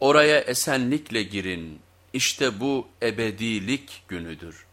Oraya esenlikle girin, işte bu ebedilik günüdür.